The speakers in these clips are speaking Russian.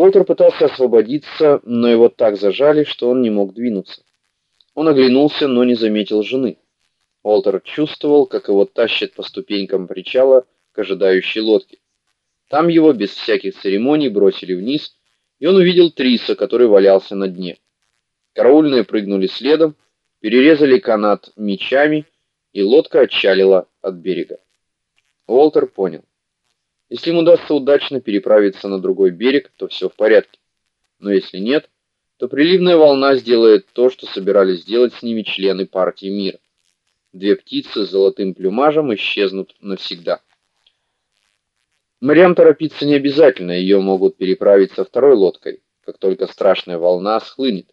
Уолтер пытался освободиться, но его так зажали, что он не мог двинуться. Он оглянулся, но не заметил жены. Уолтер чувствовал, как его тащат по ступенькам причала к ожидающей лодке. Там его без всяких церемоний бросили вниз, и он увидел Триса, который валялся на дне. Караульные прыгнули следом, перерезали канат мечами, и лодка отчалила от берега. Уолтер понял. Если им удастся удачно переправиться на другой берег, то все в порядке. Но если нет, то приливная волна сделает то, что собирались сделать с ними члены партии мира. Две птицы с золотым плюмажем исчезнут навсегда. Мариам торопиться не обязательно, ее могут переправить со второй лодкой, как только страшная волна схлынет.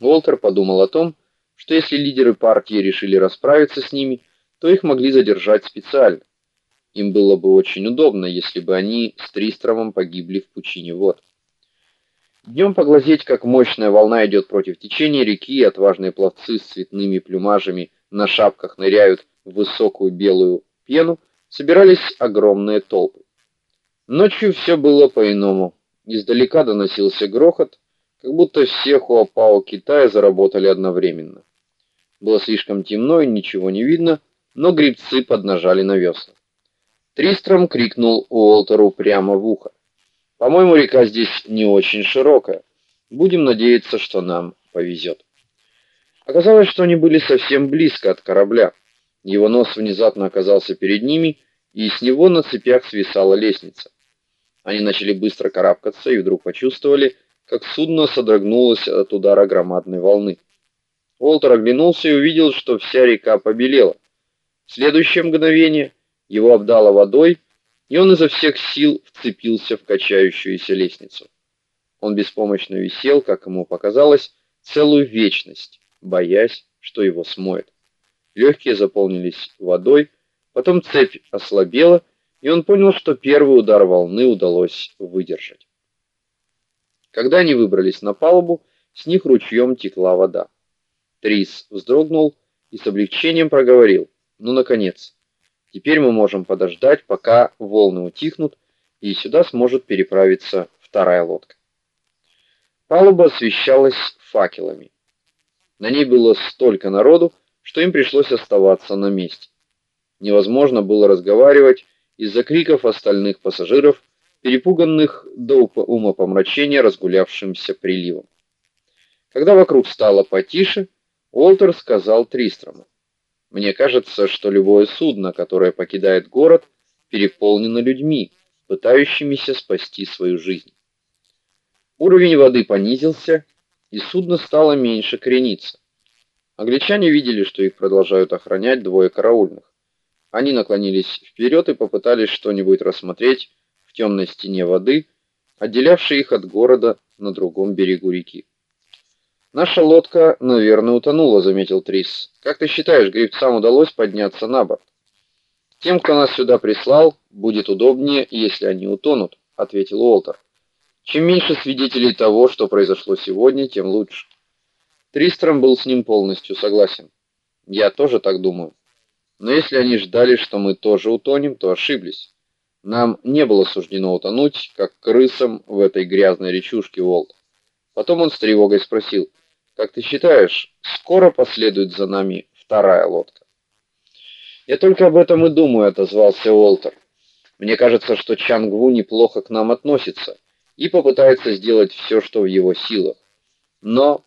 Уолтер подумал о том, что если лидеры партии решили расправиться с ними, то их могли задержать специально. Им было бы очень удобно, если бы они с Тристромом погибли в пучине вод. Днем поглазеть, как мощная волна идет против течения реки, отважные пловцы с цветными плюмажами на шапках ныряют в высокую белую пену, собирались огромные толпы. Ночью все было по-иному. Издалека доносился грохот, как будто все хуапао Китая заработали одновременно. Было слишком темно и ничего не видно, но гребцы поднажали на весла. Тристром крикнул Уолтеру прямо в ухо. По-моему, река здесь не очень широкая. Будем надеяться, что нам повезет». Оказалось, что они были совсем близко от корабля. Его нос внезапно оказался перед ними, и с него на цепях свисала лестница. Они начали быстро карабкаться и вдруг почувствовали, как судно содрогнулось от удара громадной волны. Уолтер оглянулся и увидел, что вся река побелела. В следующее мгновение его обдало водой, и он изо всех сил вцепился в качающуюся лестницу. Он беспомощно висел, как ему показалось, целую вечность, боясь, что его смоет. Легкие заполнились водой, потом цепь ослабела, и он понял, что первый удар волны удалось выдержать. Когда они выбрались на палубу, с них ручьем текла вода. Трис вздрогнул и с облегчением проговорил: "Ну наконец. Теперь мы можем подождать, пока волны утихнут, и сюда сможет переправиться вторая лодка. Палуба освещалась факелами. На ней было столько народу, что им пришлось оставаться на месте. Невозможно было разговаривать из-за криков остальных пассажиров, перепуганных до умопомрачения разгулявшимся приливом. Когда вокруг стало потише, Уолтер сказал Тристрому: мне кажется, что любое судно, которое покидает город, переполнено людьми, пытающимися спасти свою жизнь. Уровень воды понизился, и судно стало меньше крениться. Англичане видели, что их продолжают охранять двое караульных. Они наклонились вперед и попытались что-нибудь рассмотреть в темной стене воды, отделявшей их от города на другом берегу реки. Наша лодка, наверное, утонула, заметил Трис. Как ты считаешь, гребцам удалось подняться на борт? Тем, кто нас сюда прислал, будет удобнее, если они утонут, ответил Уолтер. Чем меньше свидетелей того, что произошло сегодня, тем лучше. Тристром был с ним полностью согласен. Я тоже так думаю. Но если они ждали, что мы тоже утонем, то ошиблись. Нам не было суждено утонуть, как крысам в этой грязной речушке, Уолт. Потом он с тревогой спросил: как ты считаешь, скоро последует за нами вторая лодка? Я только об этом и думаю, отозвался Уолтер. Мне кажется, что Чангву неплохо к нам относится и попытается сделать все, что в его силах. Но